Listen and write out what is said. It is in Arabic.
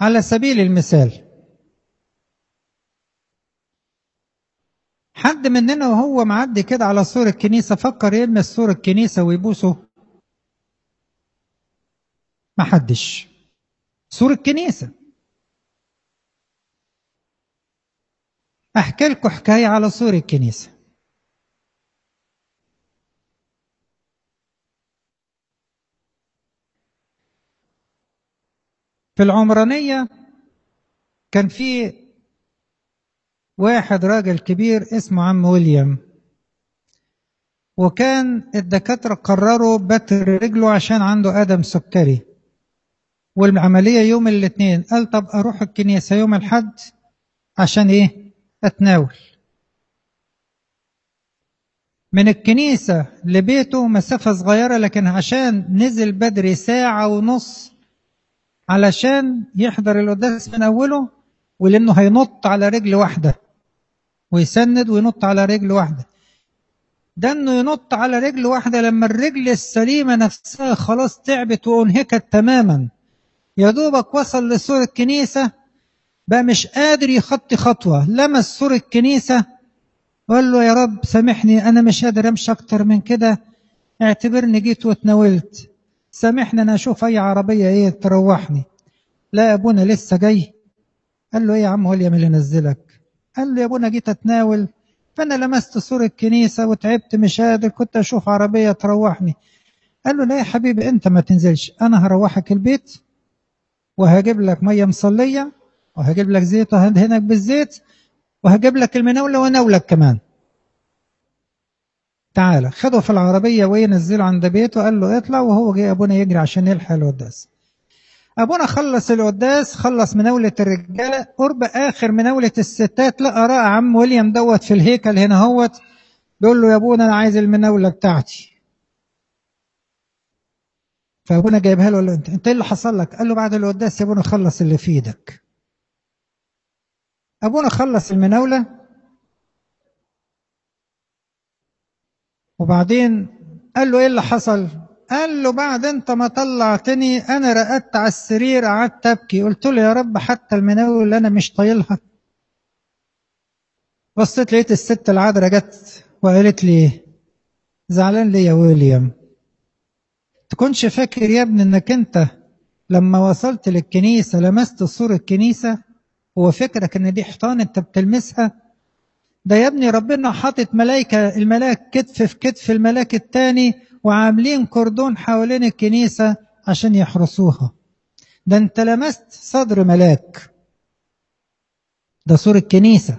على سبيل المثال. حد مننا وهو معدي كده على سور الكنيسة فكر يلمس سور الكنيسة ويبوسه. ما حدش. سور الكنيسة. أحكي لكم حكاية على سور الكنيسة. في العمرانية كان في واحد راجل كبير اسمه عم ويليام. وكان الدكاترة قرروا بتر رجله عشان عنده أدم سكري. والعملية يوم الاثنين قال طب أروح الكنيسة يوم الحد عشان إيه؟ أتناول. من الكنيسة لبيته مسافة صغيرة لكن عشان نزل بدري ساعة ونص علشان يحضر القداس من أوله ولأنه هينط على رجل واحدة ويسند وينط على رجل واحدة. ده إنه ينط على رجل واحدة لما الرجل السليمة نفسها خلاص تعبت وأنهكت تماما. يا دوبك وصل لسور الكنيسة بقى مش قادر يخطي خطوة. لمس سور الكنيسة وقال له يا رب سامحني أنا مش قادر أمشي أكتر من كده اعتبرني جيت واتناولت. سامحني أنا أشوف أي عربية إيه تروحني. لا أبونا لسه جاي. قال له إيه يا عم وليم اللي نزلك؟ قال له يا أبونا جيت أتناول. فأنا لمست سور الكنيسة وتعبت مش قادر كنت أشوف عربية تروحني. قال له لا يا حبيبي أنت ما تنزلش أنا هروحك البيت وهجيب لك مية مصلية وهجيب لك زيت وهدهنك بالزيت وهجيب لك المناولة وناولك كمان. تعالى. خده في العربية وينزله عند بيته. قال له اطلع. وهو جاي أبونا يجري عشان يلحق القداس. أبونا خلص القداس. خلص مناولة الرجالة. قرب آخر مناولة الستات. لقى رأى عم ويليام دوت في الهيكل هنا هوت. بيقول له يا أبونا أنا عايز المناولة بتاعتي. فأبونا جايبها له. قال له انت أنت إيه اللي حصل لك؟ قال له بعد القداس يا أبونا خلص اللي في إيدك. أبونا خلص المناولة. وبعدين قال له إيه اللي حصل؟ قال له بعد أنت ما طلعتني أنا رقدت على السرير قعدت أبكي. قلت له يا رب حتى المناول اللي أنا مش طايلها. بصيت لقيت الست العذراء جت وقالت لي زعلان ليه يا ويليام؟ تكونش فاكر يا ابني إنك أنت لما وصلت للكنيسة لمست سور الكنيسة هو فكرك إن دي حيطان أنت بتلمسها؟ ده يا ابني ربنا حاطط ملائكة الملاك كتف في كتف الملاك التاني وعاملين كردون حوالين الكنيسة عشان يحرسوها. ده انت لمست صدر ملاك. ده سور الكنيسة.